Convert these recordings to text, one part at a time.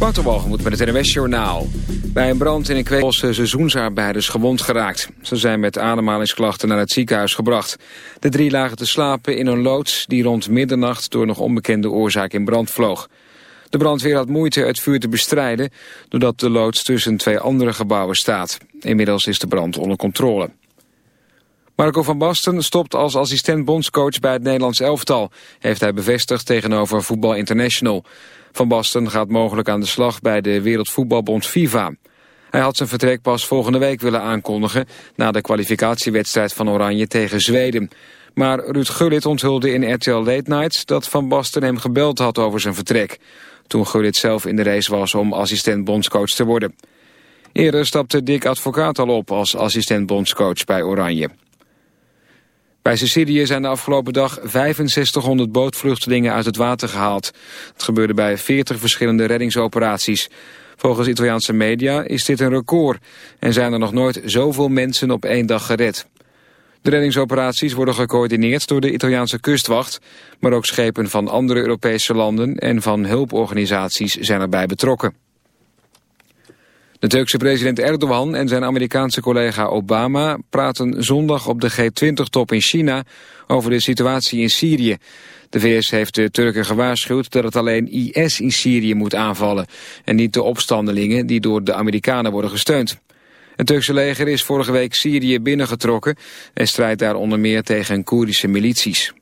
Waterwalgemoed met het NWS Journaal. Bij een brand in een kweekbosse seizoensarbeiders gewond geraakt. Ze zijn met ademhalingsklachten naar het ziekenhuis gebracht. De drie lagen te slapen in een loods die rond middernacht door nog onbekende oorzaak in brand vloog. De brandweer had moeite het vuur te bestrijden... doordat de loods tussen twee andere gebouwen staat. Inmiddels is de brand onder controle. Marco van Basten stopt als assistent bondscoach bij het Nederlands elftal... heeft hij bevestigd tegenover Voetbal International... Van Basten gaat mogelijk aan de slag bij de Wereldvoetbalbond FIFA. Hij had zijn vertrek pas volgende week willen aankondigen... na de kwalificatiewedstrijd van Oranje tegen Zweden. Maar Ruud Gullit onthulde in RTL Late Nights... dat Van Basten hem gebeld had over zijn vertrek. Toen Gullit zelf in de race was om assistent bondscoach te worden. Eerder stapte Dick Advocaat al op als assistent bondscoach bij Oranje. Bij Sicilië zijn de afgelopen dag 6500 bootvluchtelingen uit het water gehaald. Het gebeurde bij 40 verschillende reddingsoperaties. Volgens Italiaanse media is dit een record en zijn er nog nooit zoveel mensen op één dag gered. De reddingsoperaties worden gecoördineerd door de Italiaanse kustwacht, maar ook schepen van andere Europese landen en van hulporganisaties zijn erbij betrokken. De Turkse president Erdogan en zijn Amerikaanse collega Obama praten zondag op de G20-top in China over de situatie in Syrië. De VS heeft de Turken gewaarschuwd dat het alleen IS in Syrië moet aanvallen en niet de opstandelingen die door de Amerikanen worden gesteund. Het Turkse leger is vorige week Syrië binnengetrokken en strijdt daar onder meer tegen Koerdische milities.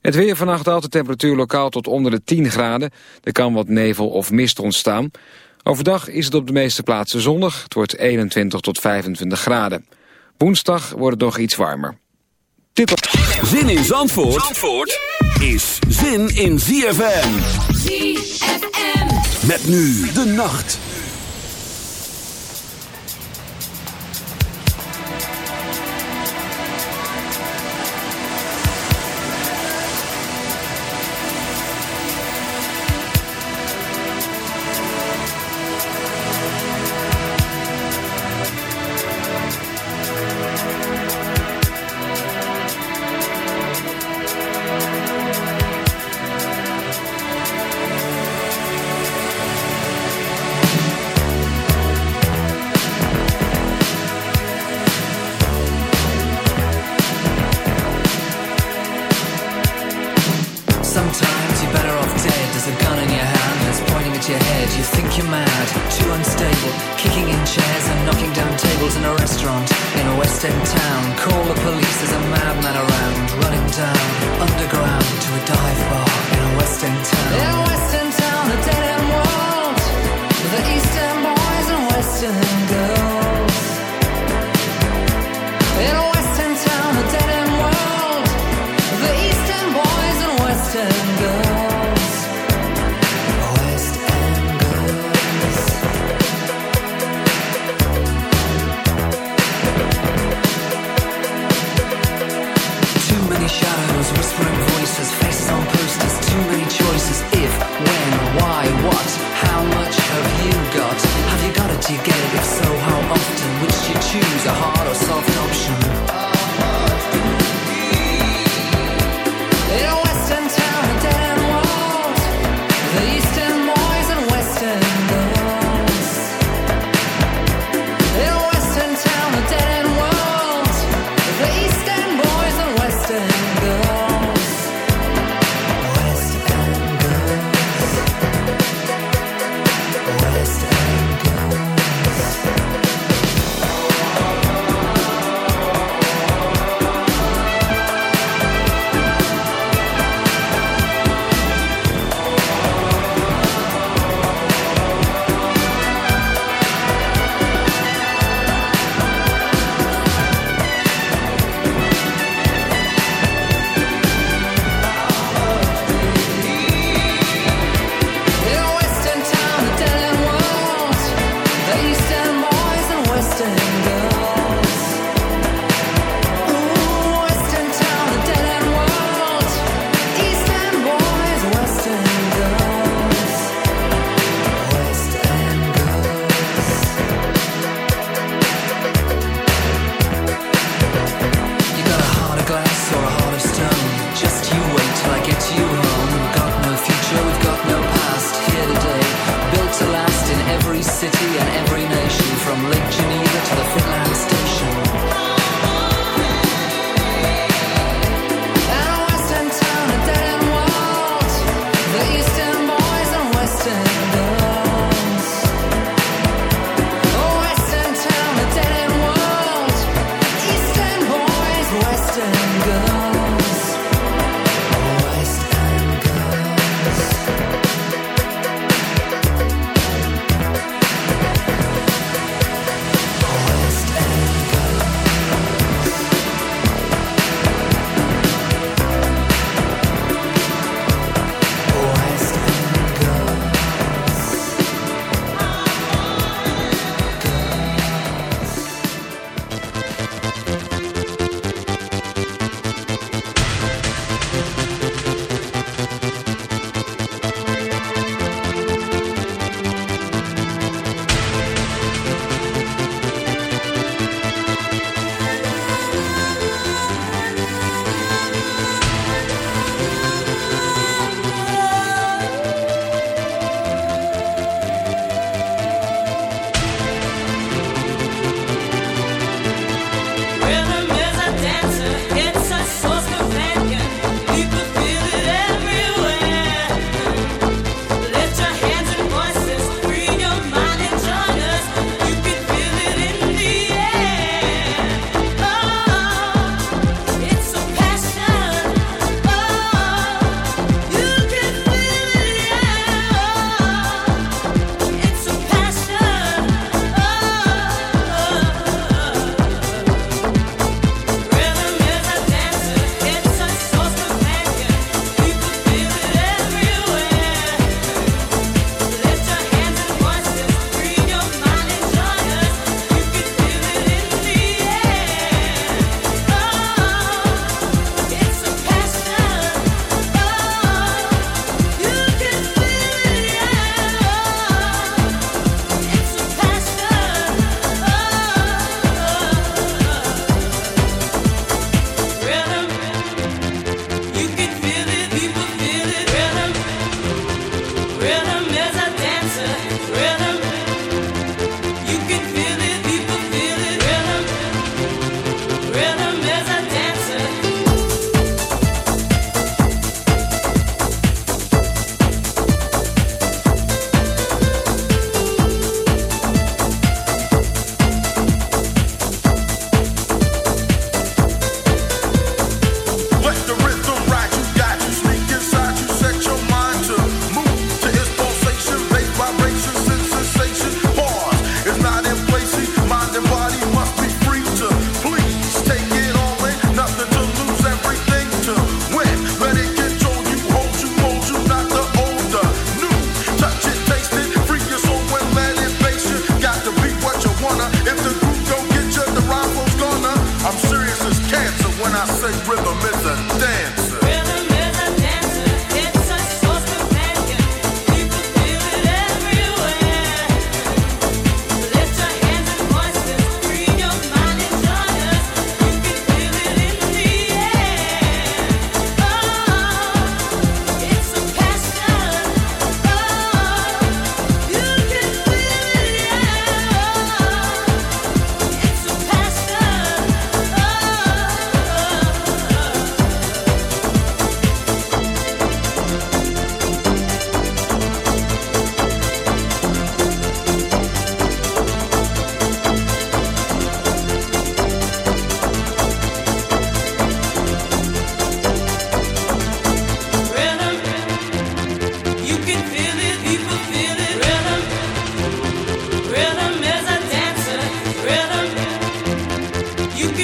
Het weer vannacht daalt de temperatuur lokaal tot onder de 10 graden. Er kan wat nevel of mist ontstaan. Overdag is het op de meeste plaatsen zonnig. Het wordt 21 tot 25 graden. Woensdag wordt het nog iets warmer. Dit Zin in Zandvoort, Zandvoort is zin in ZFM. ZFM. Met nu de nacht.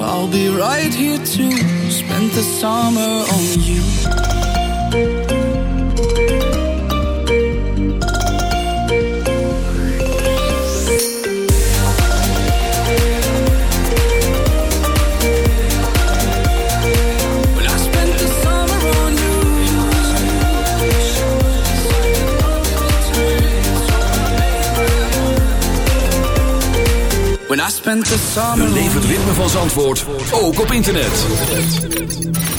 I'll be right here to spend the summer on you. I Beleef het ritme van Zandvoort, ook op internet.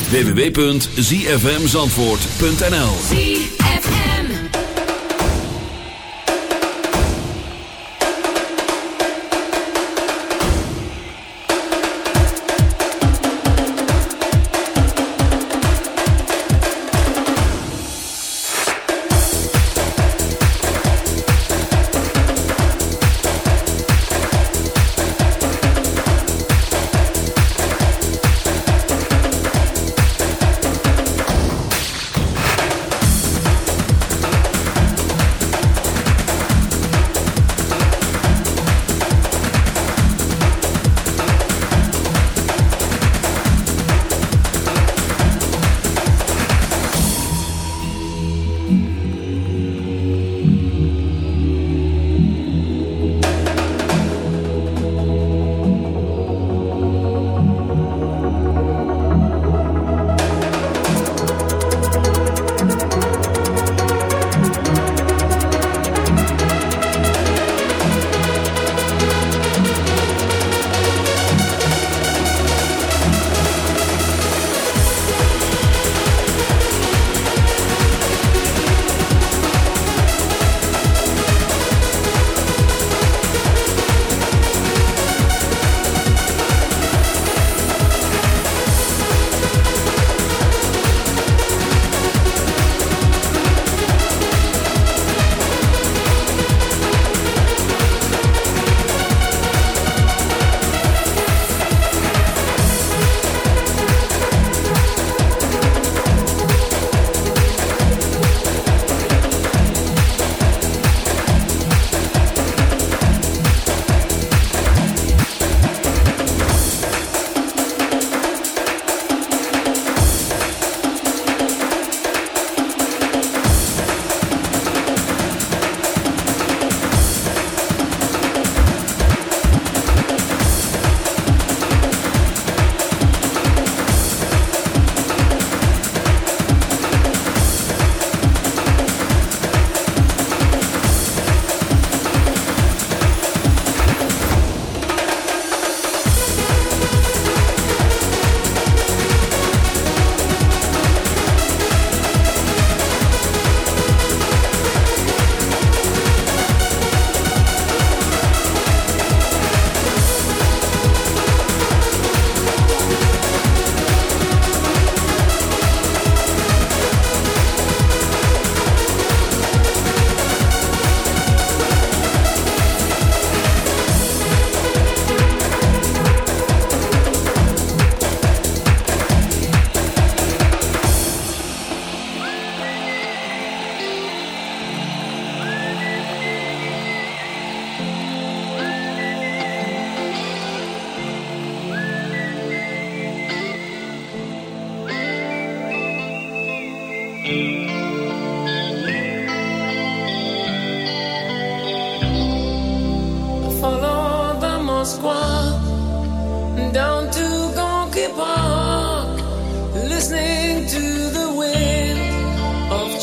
www.zfmzandvoort.nl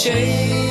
bubbly,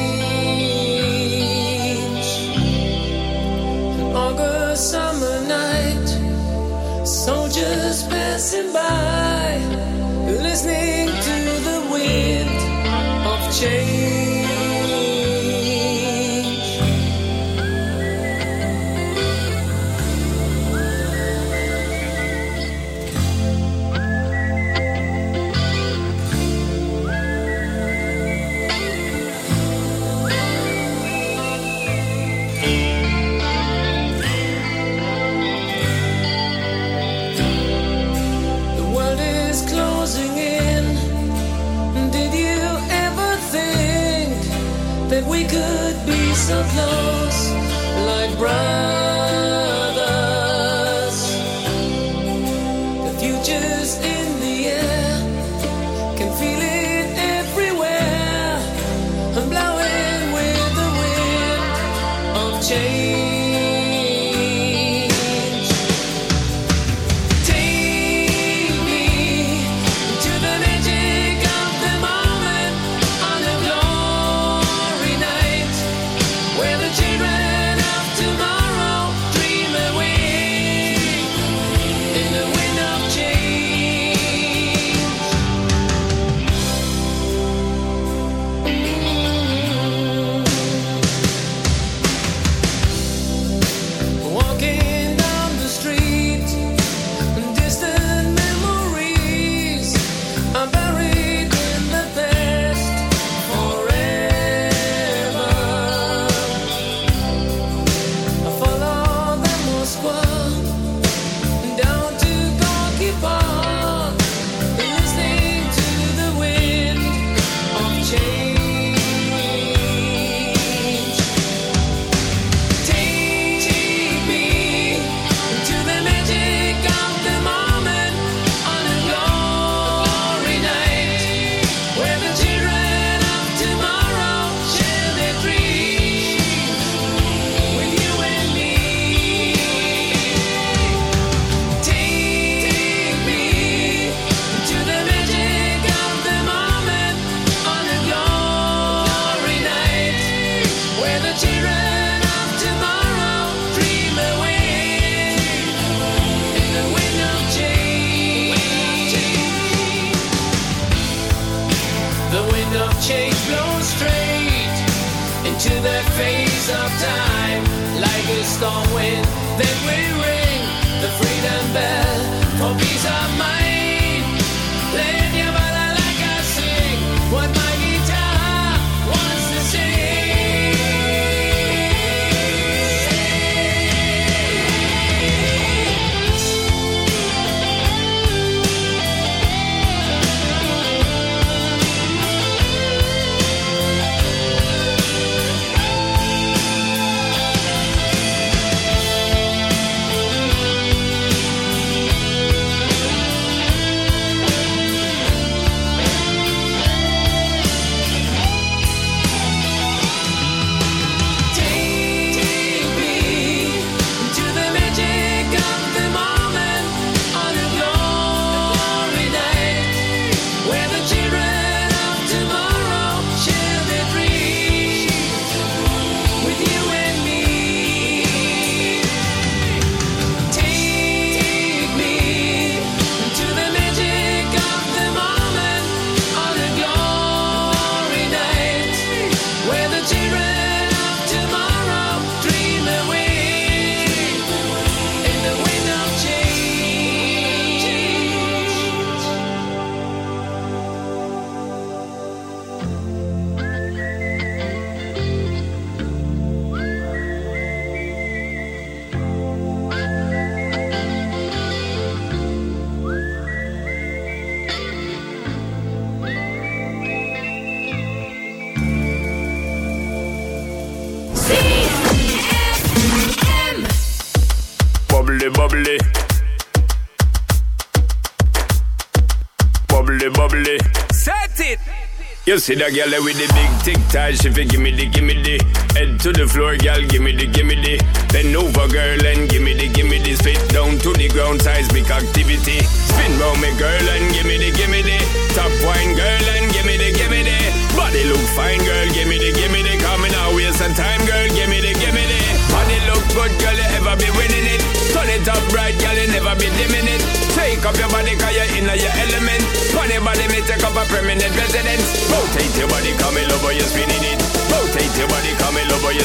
see that girl with the big tic tac, she fi gimme the gimme the. Head to the floor, girl, gimme the gimme the. Bend over, girl, and gimme the gimme the. Spit down to the ground, seismic activity. Spin round me, girl, and gimme the gimme the. Top wine, girl, and gimme the gimme the. Body look fine, girl, gimme the gimme the. Coming out, waste some time, girl, gimme the gimme the. Body look good, girl, you ever be winning it. Turn it up right, girl, you never be dimming it. Take up your body, cause you're in your element. Funny body, me take up a permanent residence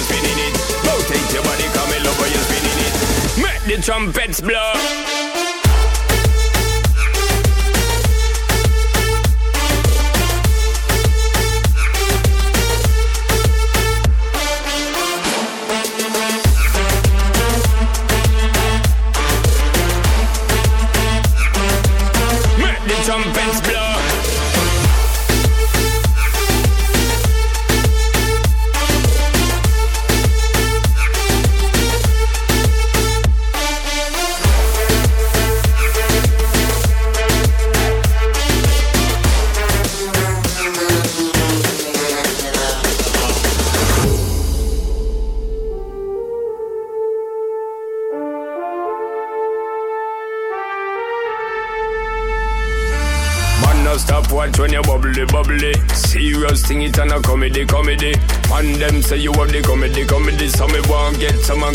you're spinning it. Rotate your body, come in over, you're spinning it. Make the trumpets blow. Say you have the comedy, comedy. So me want get someone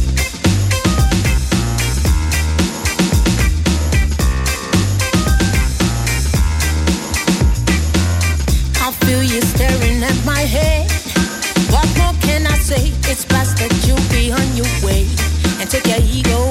It's best that you be on your way. And take your ego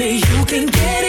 baby, you can get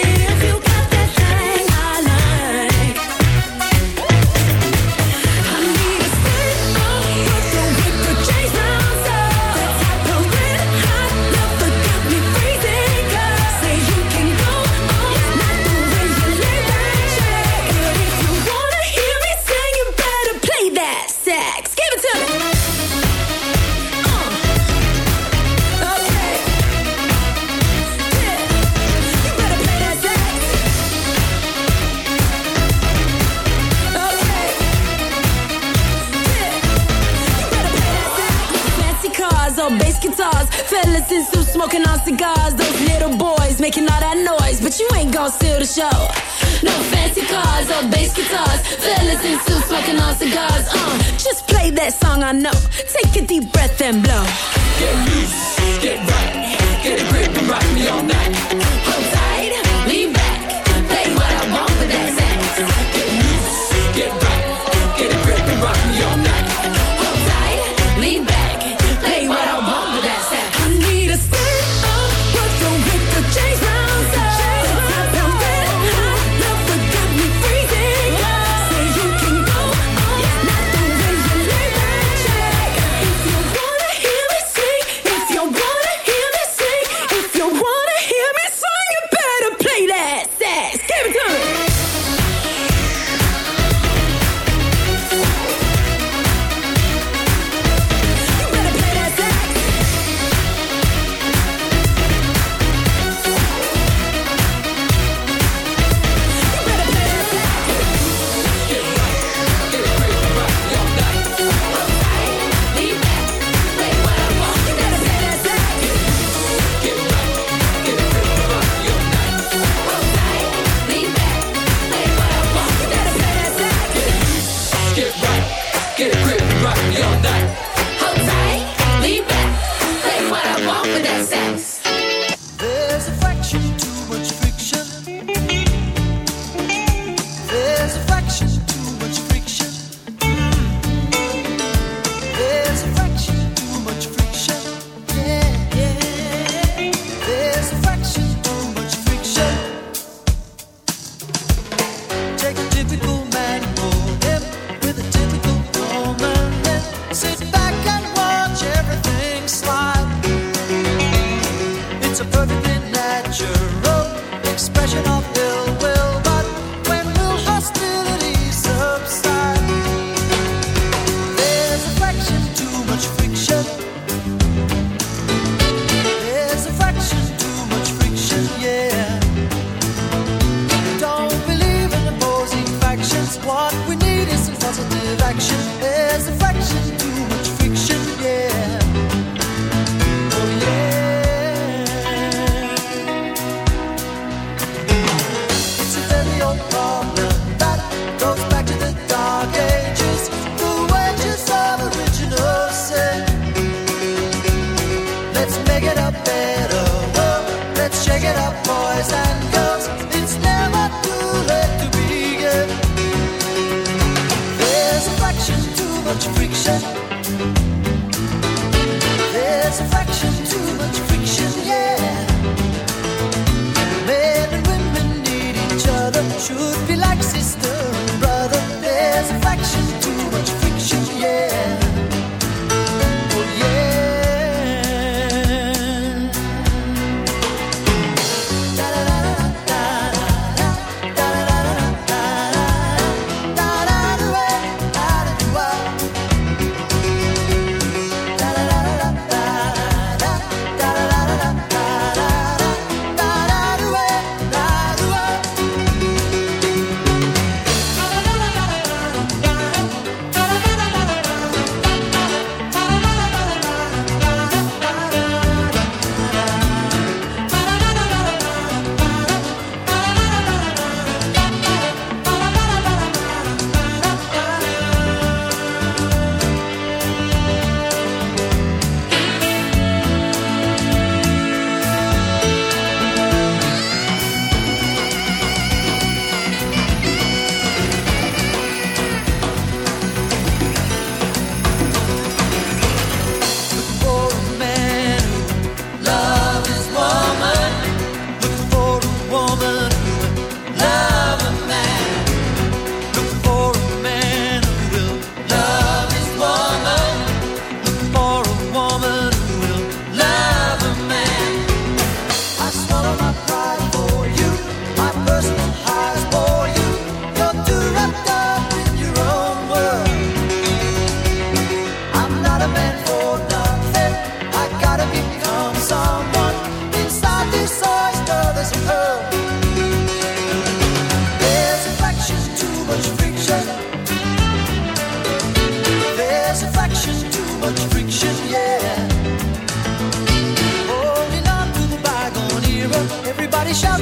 Shout